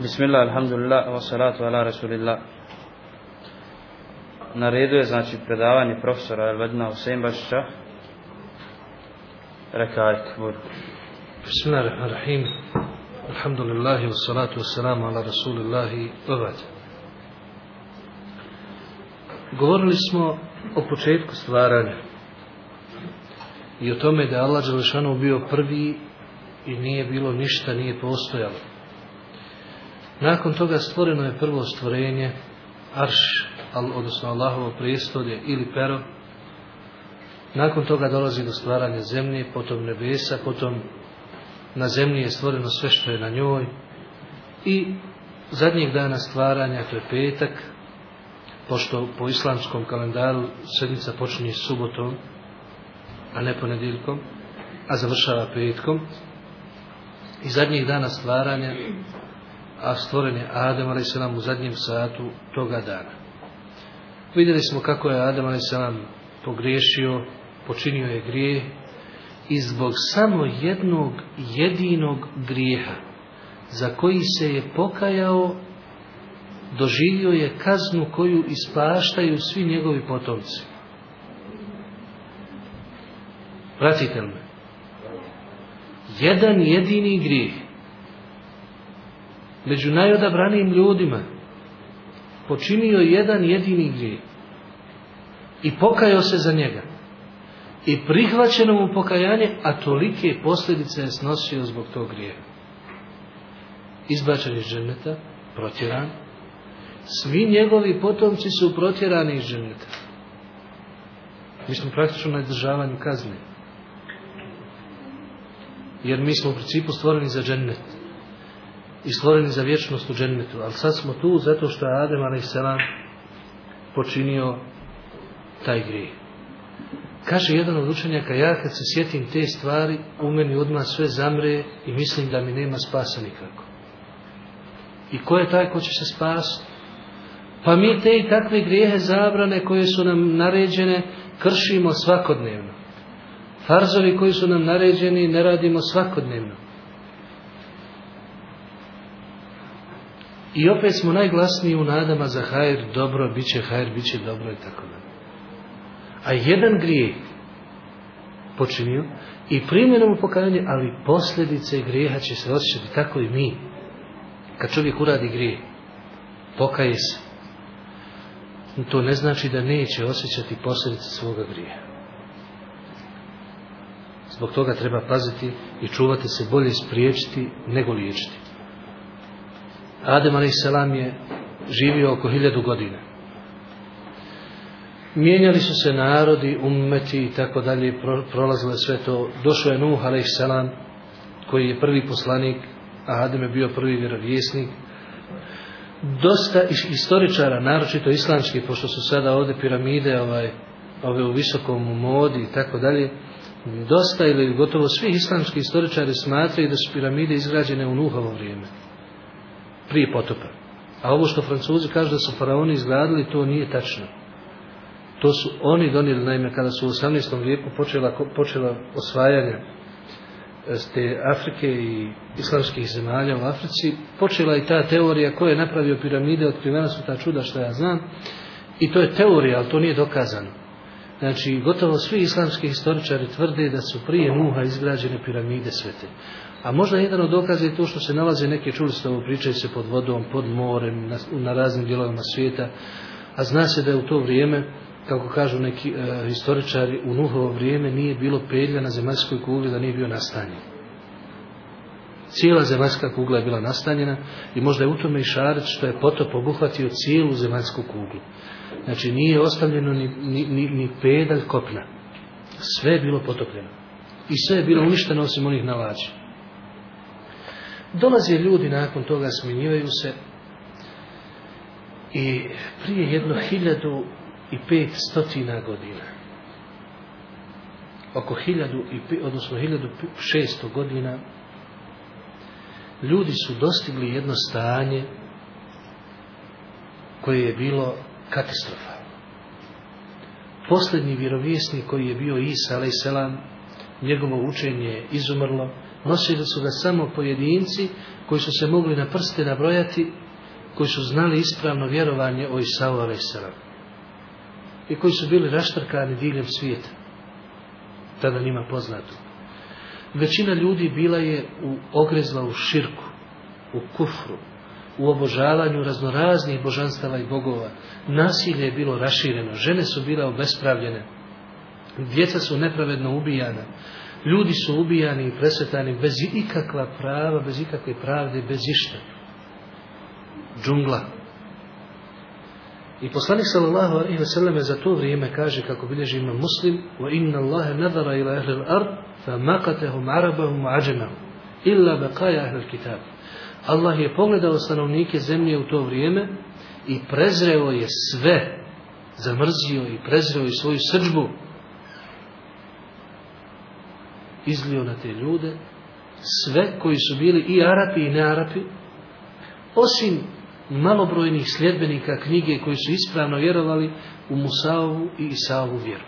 Bismillah, alhamdulillah, wa salatu ala rasulillah. Na redu je znači predavanje profesora Elvedina Husein Bašića. Rekajte, bud. Bismillahirrahmanirrahim. Alhamdulillahi wa salatu wa salamu ala rasulillahi wa. Govorili smo o početku stvaranja i o tome da je Allah Đelešanu bio prvi i nije bilo ništa, nije postojalo. Nakon toga stvoreno je prvo stvorenje, Arš, odnosno Allahovo prijestolje ili pero. Nakon toga dolazi do stvaranja zemlje, potom nebesa, potom na zemlji je stvoreno sve što je na njoj. I zadnjeg dana stvaranja, to je petak, pošto po islamskom kalendaru sedmica počinje subotom, a ne ponedjeljkom, a završava petkom. I zadnjih dana stvaranja, a stvoren je Adam a.s. u zadnjem satu toga dana. Vidjeli smo kako je Adam a.s. pogriješio, počinio je grijeh i zbog samo jednog jedinog grijeha za koji se je pokajao doživio je kaznu koju ispaštaju svi njegovi potomci. Pratite me. Jedan jedini grijeh među najodabranijim ljudima počinio jedan jedini grijeh i pokajao se za njega i prihvaćeno mu pokajanje, a tolike posljedice je snosio zbog tog grijeha. Izbačan iz dženeta, protjeran, svi njegovi potomci su protjerani iz dženeta. Mi smo praktično na izdržavanju kazne. Jer mi smo u principu stvoreni za džennet i stvoreni za vječnost u džennetu. Ali sad smo tu zato što je Adem a.s. počinio taj grijeh. Kaže jedan od učenjaka, ja kad se sjetim te stvari, u meni odmah sve zamre i mislim da mi nema spasa nikako. I ko je taj ko će se spasiti? Pa mi te i takve grijehe zabrane koje su nam naređene kršimo svakodnevno. Farzovi koji su nam naređeni ne radimo svakodnevno. I opet smo najglasniji u nadama za hajr, dobro, bit će hajr, bit će dobro i tako da. A jedan grijeh počinio i primjenom pokajanje, ali posljedice grijeha će se osjećati tako i mi. Kad čovjek uradi grijeh, pokaje se. To ne znači da neće osjećati posljedice svoga grijeha. Zbog toga treba paziti i čuvati se bolje spriječiti nego liječiti. Adem a.s. je živio oko hiljadu godina. Mijenjali su se narodi, ummeti i tako dalje, prolazilo je sve to. Došao je Nuh a.s. koji je prvi poslanik, a Adem je bio prvi vjerovjesnik. Dosta istoričara, naročito islamski, pošto su sada ovde piramide, ovaj, ove u visokom modi i tako dalje, dosta ili gotovo svi islamski istoričari smatraju da su piramide izgrađene u Nuhovo vrijeme prije potopa. A ovo što francuzi kažu da su faraoni izgradili, to nije tačno. To su oni donijeli, naime, kada su u 18. vijeku počela, počela osvajanja e, te Afrike i islamskih zemalja u Africi, počela i ta teorija ko je napravio piramide, otkrivena su ta čuda što ja znam, i to je teorija, ali to nije dokazano. Znači, gotovo svi islamski historičari tvrde da su prije Nuha izgrađene piramide svete. A možda jedan od dokaza je to što se nalaze neke čuli pričaju se pod vodom, pod morem, na, na raznim dijelovima svijeta. A zna se da je u to vrijeme, kako kažu neki e, historičari, u Nuhovo vrijeme nije bilo pedlja na zemaljskoj kugli da nije bio nastanjen. Cijela zemaljska kugla je bila nastanjena i možda je u tome i šarec što je potop obuhvatio cijelu zemaljsku kuglu. Znači nije ostavljeno ni, ni, ni, ni pedalj kopna. Sve je bilo potopljeno. I sve je bilo uništeno osim onih nalađa. Dolaze ljudi nakon toga, smenjivaju se i prije jedno hiljadu i pet stotina godina oko hiljadu i odnosno hiljadu šesto godina ljudi su dostigli jedno stanje koje je bilo katastrofa. Posljednji vjerovjesnik koji je bio Isa, ali selam, njegovo učenje je izumrlo nosili su ga samo pojedinci koji su se mogli na prste nabrojati, koji su znali ispravno vjerovanje o Isau selam, I koji su bili raštrkani diljem svijeta. Tada njima poznato. Većina ljudi bila je u ogrezla u širku, u kufru, u obožavanju raznoraznih božanstava i bogova. Nasilje je bilo rašireno, žene su bile obespravljene, djeca su nepravedno ubijana, ljudi su ubijani i presvetani bez ikakva prava, bez ikakve pravde, bez išta. Džungla. I poslanik sallallahu alejhi ve selleme za to vrijeme kaže kako bilježi ima Muslim: "Wa inna Allaha nadara ila ahli al-ard fa maqatahum arabahum ajamahum illa baqaya ahli al-kitab." Allah je pogledao stanovnike zemlje u to vrijeme i prezreo je sve, zamrzio i prezreo je svoju srđbu, izlio na te ljude, sve koji su bili i Arapi i ne Arapi, osim malobrojnih sljedbenika knjige koji su ispravno vjerovali u Musaovu i Isaovu vjeru.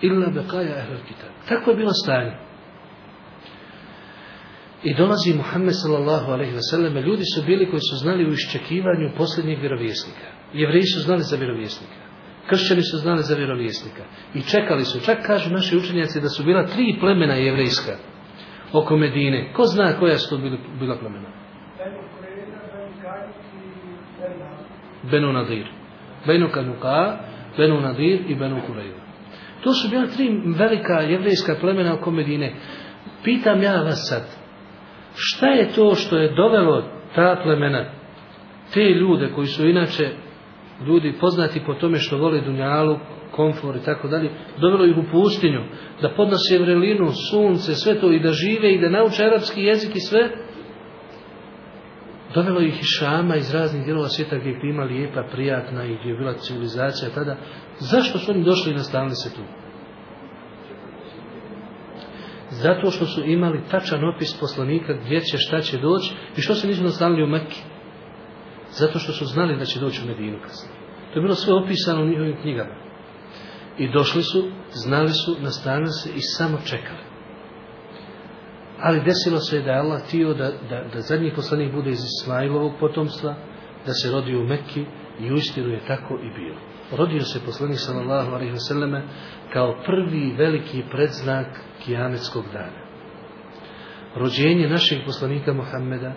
Illa beqaja ehlul kitab. Tako je bilo stanje. I dolazi Muhammed sallallahu alaihi ve sellem, ljudi su bili koji su znali u iščekivanju posljednjeg vjerovjesnika. Jevreji su znali za vjerovjesnika. Kršćani su znali za vjerovjesnika. I čekali su, čak kažu naši učenjaci da su bila tri plemena jevrejska oko Medine. Ko zna koja su to bila plemena? Benu Nadir. Benu Kanuka, Benu Nadir i Benu Kurejva. To su bila tri velika jevrejska plemena oko Medine. Pitam ja vas sad, šta je to što je dovelo ta plemena, te ljude koji su inače ljudi poznati po tome što vole dunjalu, komfor i tako dalje, dovelo ih u pustinju, da podnose vrelinu, sunce, sve to i da žive i da nauče arapski jezik i sve, dovelo ih iz Šama, iz raznih dijelova svijeta gdje je klima lijepa, prijatna i gdje je bila civilizacija tada. Zašto su oni došli i nastavili se tu? Zato što su imali tačan opis poslanika gdje će, šta će doći i što se nisu nastavili u Mekke. Zato što su znali da će doći u Medinu kasnije. To je bilo sve opisano u njihovim knjigama. I došli su, znali su, nastavili se i samo čekali. Ali desilo se da je Allah tio da, da, da zadnji poslanik bude iz Ismailovog potomstva, da se rodi u Mekki i uistinu je tako i bilo. Rodio se poslanik sallallahu alaihi wa sallame kao prvi veliki predznak kijametskog dana. Rođenje našeg poslanika Muhammeda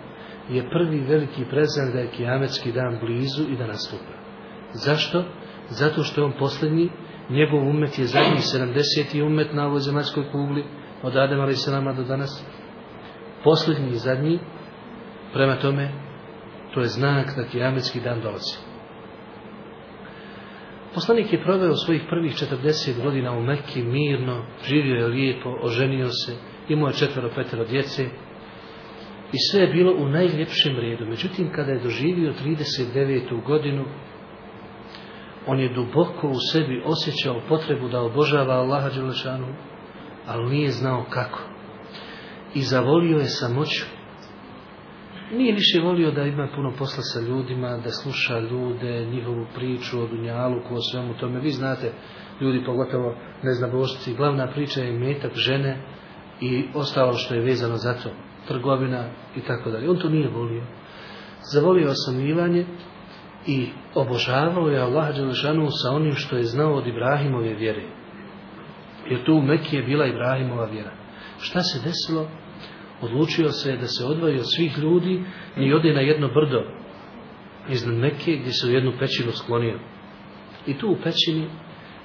je prvi veliki predznak da je kijametski dan blizu i da nastupa. Zašto? Zato što je on posljednji, njegov umet je zadnji 70. umet na ovoj zemaljskoj kugli, od Adema ali do danas. Posljednji i zadnji, prema tome, to je znak da kijametski dan dolazi. Poslanik je proveo svojih prvih 40 godina u Mekki mirno, živio je lijepo, oženio se, imao je četvero, petero djece i sve je bilo u najljepšem redu. Međutim, kada je doživio 39. godinu, on je duboko u sebi osjećao potrebu da obožava Allaha Đelešanu, ali nije znao kako. I zavolio je samoću. Nije više volio da ima puno posla sa ljudima, da sluša ljude, njihovu priču o Dunjaluku, o svemu tome. Vi znate, ljudi pogotovo ne zna bošci, glavna priča je metak žene i ostalo što je vezano za to, trgovina i tako dalje. On to nije volio. Zavolio osamljivanje i obožavao je Allah Đelešanu sa onim što je znao od Ibrahimove vjere. Jer to u Mekije je bila Ibrahimova vjera. Šta se desilo? Odlučio se je da se odvoji od svih ljudi i ode na jedno brdo iznad Mekije gdje se u jednu pećinu sklonio. I tu u pećini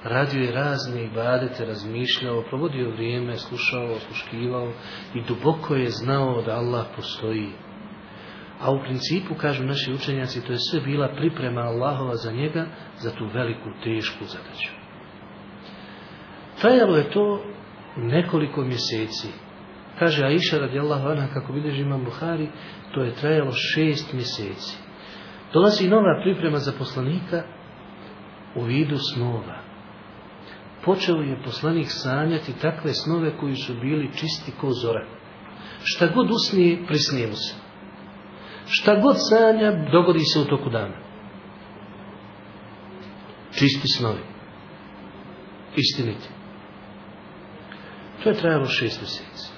radio je razne ibadete, razmišljao, provodio vrijeme, slušao, osluškivao i duboko je znao da Allah postoji. A u principu, kažu naši učenjaci, to je sve bila priprema Allahova za njega, za tu veliku, tešku zadaću. Trajalo je to nekoliko mjeseci. Kaže Aisha radijallahu anha, kako bilježi imam Buhari, to je trajalo šest mjeseci. Dolazi nova priprema za poslanika u vidu snova. Počeo je poslanik sanjati takve snove koji su bili čisti ko zora. Šta god usnije, prisnije mu se. Šta god sanja, dogodi se u toku dana. Čisti snovi. Istiniti. To je trajalo šest mjeseci.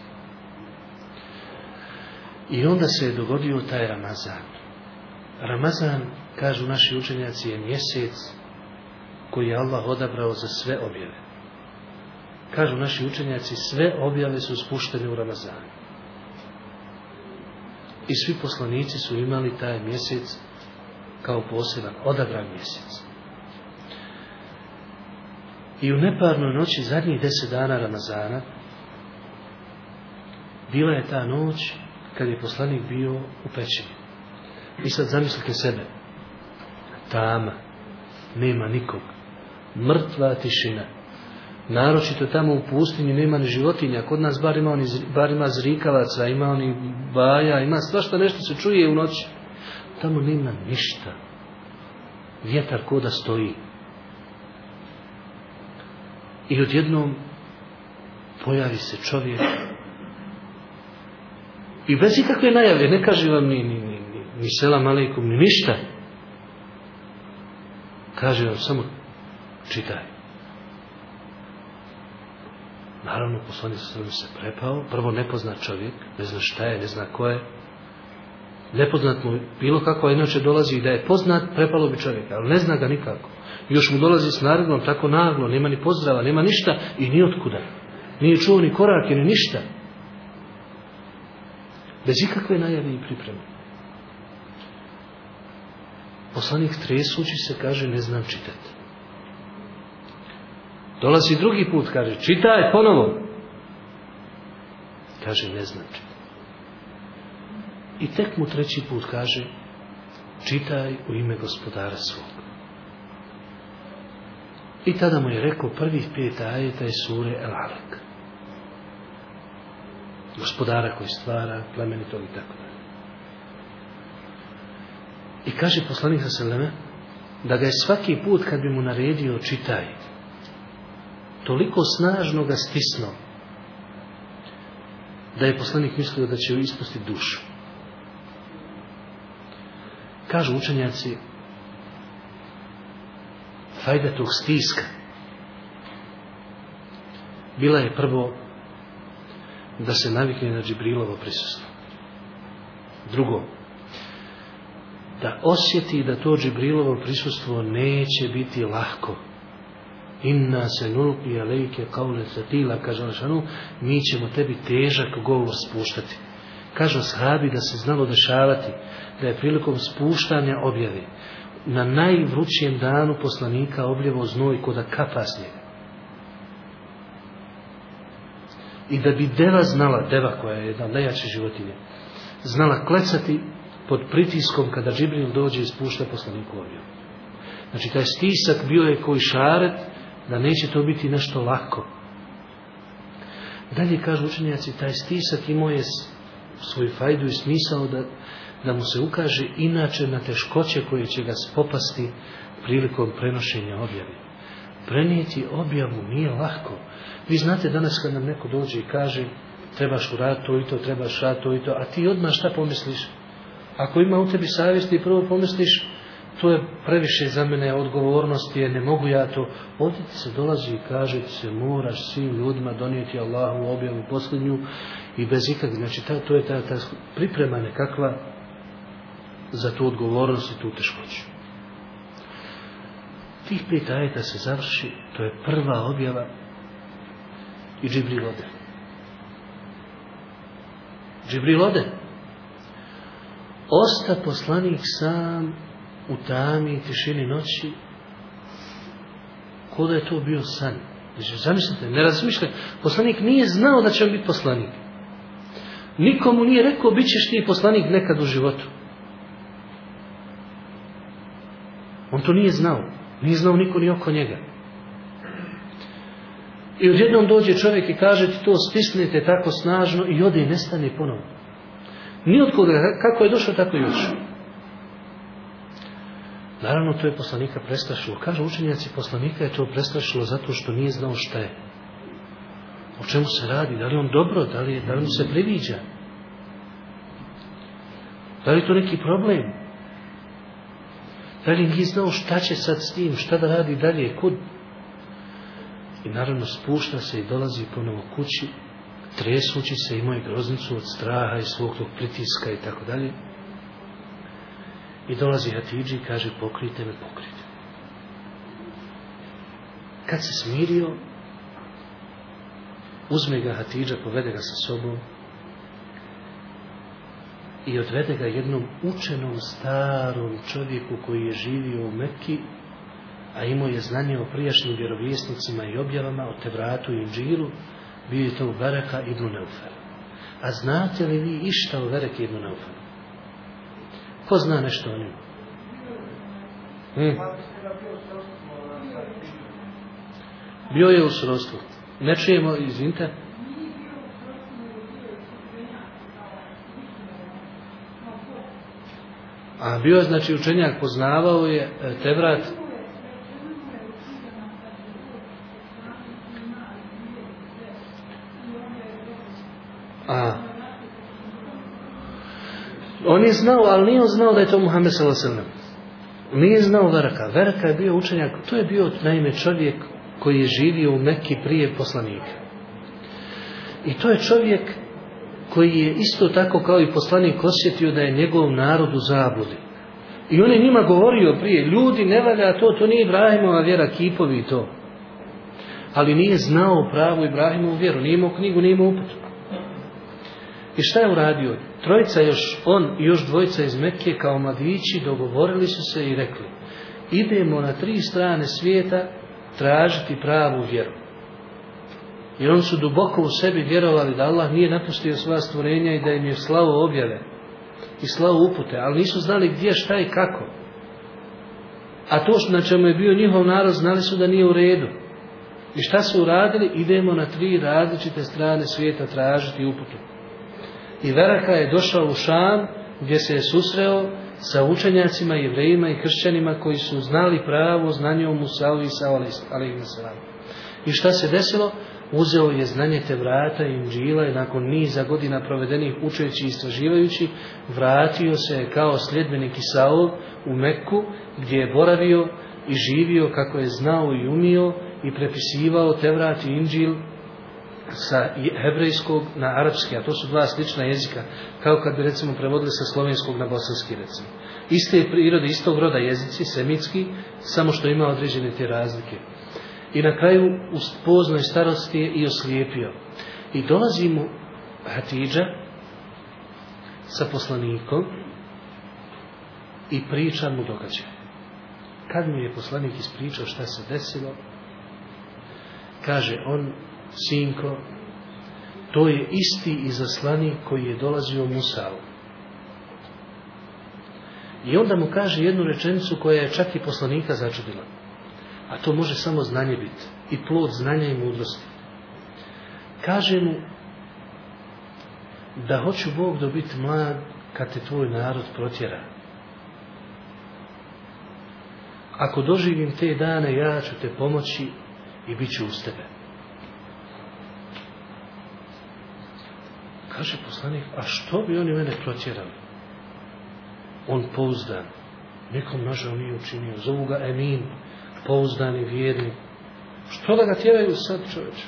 I onda se je dogodio taj Ramazan. Ramazan, kažu naši učenjaci, je mjesec koji je Allah odabrao za sve objave. Kažu naši učenjaci, sve objave su spuštene u Ramazan. I svi poslanici su imali taj mjesec kao poseban, odabran mjesec. I u neparnoj noći zadnjih deset dana Ramazana bila je ta noć kad je poslanik bio u pećini. I sad zamislite sebe. Tama. Nema nikog. Mrtva tišina. Naročito tamo u pustinji nema ni životinja. Kod nas bar ima, oni, bar ima zrikavaca, ima oni baja, ima svašta nešto se čuje u noći. Tamo nema ništa. Vjetar koda stoji. I odjednom pojavi se čovjek i bez ikakve najave, ne kaže vam ni, ni, ni, ni, ni selam aleikum, ni ništa. Kaže vam samo čitaj. Naravno, poslanik sa se prepao, prvo nepoznat čovjek, ne zna šta je, ne zna ko je, nepoznat mu bilo kako inače dolazi i da je poznat, prepalo bi čovjeka, ali ne zna ga nikako. Još mu dolazi s narednom tako naglo, nema ni pozdrava, nema ništa i ni otkuda. Nije čuo ni korake, ni ništa. Bez ikakve najave i pripreme. Poslanik tresući se kaže ne znam čitati. Dolazi drugi put, kaže čitaj ponovo. Kaže ne znam čitati. I tek mu treći put kaže čitaj u ime gospodara svog. I tada mu je rekao prvih pet ajeta je sure El Alek. Gospodara koji stvara, plemenitog i tako dalje. I kaže poslanik sa Seleme, da ga je svaki put kad bi mu naredio čitaj, toliko snažno ga stisnuo, da je poslanik mislio da će ispustiti dušu. Kažu učenjaci, fajda tog stiska bila je prvo da se navikne na Džibrilovo prisustvo. Drugo, da osjeti da to Džibrilovo prisustvo neće biti lahko. Inna se nulpi alejke kaule tila, kaže Alšanu, mi ćemo tebi težak govor spuštati. Kaže shabi da se znalo dešavati da je prilikom spuštanja objave na najvrućijem danu poslanika obljevo znoj kod da kapa s njega. I da bi deva znala, deva koja je jedna najjače životinje, znala klecati pod pritiskom kada Džibril dođe i spušta poslaniku objavu. Znači, taj stisak bio je koji šaret, da neće to biti nešto lako. Dalje kažu učenjaci, taj stisak imao je svoj fajdu i smisao da, da mu se ukaže inače na teškoće koje će ga spopasti prilikom prenošenja objave. Prenijeti objavu nije lahko. Vi znate danas kad nam neko dođe i kaže trebaš uraditi to i to, trebaš raditi to i to, a ti odmah šta pomisliš? Ako ima u tebi savjesti, prvo pomisliš to je previše za mene odgovornosti, je, ne mogu ja to. Ovdje ti se dolazi i kaže ti se moraš svim ljudima donijeti Allahu objavu posljednju i bez ikak, znači ta, to je ta, ta priprema nekakva za tu odgovornost i tu teškoću. Tih pet ajeta se završi, to je prva objava i Džibril ode. Džibril ode. Osta poslanik sam u tami i tišini noći ko da je to bio san. Znači, zamislite, ne razmišljate. Poslanik nije znao da će on biti poslanik. Nikomu nije rekao, bit ćeš ti poslanik nekad u životu. On to nije znao. Nije znao niko ni oko njega. I odjednom dođe čovjek i kaže ti to stisnite tako snažno i ode i nestane ponovno. Ni od koga, kako je došao, tako i ušao. Naravno, to je poslanika prestrašilo. Kažu učenjaci, poslanika je to prestrašilo zato što nije znao šta je. O čemu se radi? Da li on dobro? Da li, da li mu se priviđa? Da li to neki problem? Da li nije znao šta će sad s tim? Šta da radi dalje? Kud? I naravno spušta se i dolazi ponovo kući, tresući se i moju groznicu od straha i svog tog pritiska i tako dalje. I dolazi Hatidži i kaže pokrite me, pokrite. Kad se smirio, uzme ga Hatidža, povede ga sa sobom i odvede ga jednom učenom starom čovjeku koji je živio u Mekki, a imao je znanje o prijašnjim vjerovjesnicima i objavama o Tevratu i Inđilu, bio je to u Bereka ibn Neufel. A znate li vi išta o Vereke ibn Neufel? Ko zna nešto o njemu? Hmm. Bio je u srodstvu. Ne čujemo, izvinite. A bio je, znači, učenjak, poznavao je e, Tevrat. A. On je znao, ali nije znao da je to Muhammed s.a.v. Nije znao Verka. Verka je bio učenjak, to je bio, naime, čovjek koji je živio u Mekki prije poslanika. I to je čovjek koji je isto tako kao i poslanik osjetio da je njegov narod u zabludi. I on je njima govorio prije, ljudi ne valja to, to nije Ibrahimova vjera, kipovi to. Ali nije znao pravu Ibrahimovu vjeru, nije imao knjigu, nije imao uput. I šta je uradio? Trojica još, on i još dvojica iz Mekke kao mladići dogovorili su se i rekli idemo na tri strane svijeta tražiti pravu vjeru. I oni su duboko u sebi vjerovali da Allah nije napustio svoja stvorenja i da im je slavo objave i slavo upute, ali nisu znali gdje, šta i kako. A to što na čemu je bio njihov narod, znali su da nije u redu. I šta su uradili? Idemo na tri različite strane svijeta tražiti uputu. I Veraka je došao u Šam, gdje se je susreo sa učenjacima, jevrejima i kršćanima koji su znali pravo znanje o Musaovi i Isa, ali i I šta se desilo? Uzeo je znanje te vrata i inđila i nakon niza godina provedenih učeći i istraživajući, vratio se kao sljedbenik Isaov u Meku gdje je boravio i živio kako je znao i umio i prepisivao Tevrat i inđil sa hebrejskog na arapski, a to su dva slična jezika, kao kad bi recimo prevodili sa slovenskog na bosanski recimo. Iste prirode, istog roda jezici, semitski, samo što ima određene te razlike. I na kraju u poznoj starosti je i oslijepio. I dolazi mu Hatidža sa poslanikom i priča mu događaj. Kad mu je poslanik ispričao šta se desilo, kaže on, sinko, to je isti izaslanik koji je dolazio Musavu. I onda mu kaže jednu rečenicu koja je čak i poslanika začudila. A to može samo znanje biti. I plod znanja i mudrosti. Kaže mu da hoću Bog dobiti mlad kad te tvoj narod protjera. Ako doživim te dane, ja ću te pomoći i bit ću uz tebe. Kaže poslanik, a što bi oni mene protjerali? On pouzdan. Nekom nažal nije učinio. Zovu ga Emin, pouzdani vjerni. Što da ga tjeraju sad čovječe?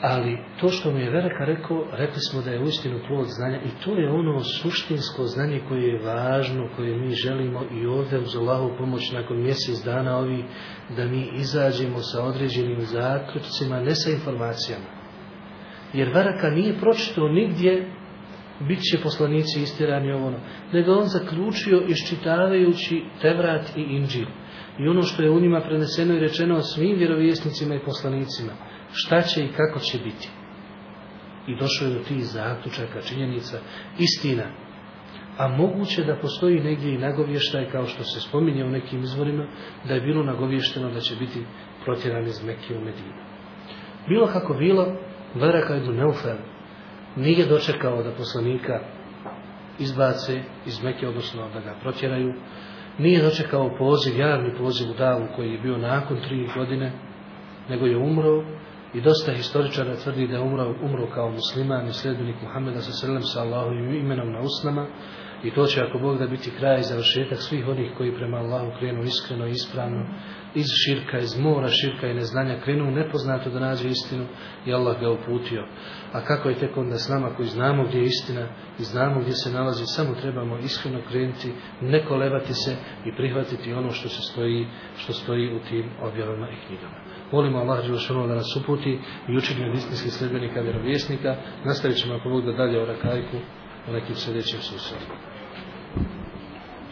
Ali to što mi je Vereka rekao, rekli smo da je uistinu plod znanja i to je ono suštinsko znanje koje je važno, koje mi želimo i ovdje uz Allahu pomoć nakon mjesec dana ovi da mi izađemo sa određenim zaključcima, ne sa informacijama. Jer Vereka nije pročitao nigdje bit će poslanici istirani ovo, nego on zaključio iščitavajući Tevrat i Inđil. I ono što je u njima preneseno i rečeno o svim vjerovjesnicima i poslanicima, šta će i kako će biti. I došao je do tih zaključaka, činjenica, istina. A moguće da postoji negdje i nagovještaj, kao što se spominje u nekim izvorima, da je bilo nagovješteno da će biti protjeran iz Mekije u Medinu. Bilo kako bilo, Veraka ibn Neufel, nije dočekao da poslanika izbace iz Meke, odnosno da ga protjeraju, nije dočekao poziv, javni poziv u davu koji je bio nakon tri godine, nego je umro i dosta historičara tvrdi da je umro, umro kao musliman i sljedbenik Muhammeda sa srlem sa Allahovim imenom na usnama I to će ako Bog da biti kraj i završetak svih onih koji prema Allahu krenu iskreno i ispravno, iz širka, iz mora širka i neznanja krenu nepoznato da nađe istinu i Allah ga uputio. A kako je tek onda s nama koji znamo gdje je istina i znamo gdje se nalazi, samo trebamo iskreno krenuti, ne kolebati se i prihvatiti ono što se stoji, što stoji u tim objavama i knjigama. Molimo Allah Đelšanu da nas uputi i učinje od istinskih sljedbenika vjerovjesnika. Nastavit ćemo ako Bog da dalje o rakajku u nekim sljedećim susjedima.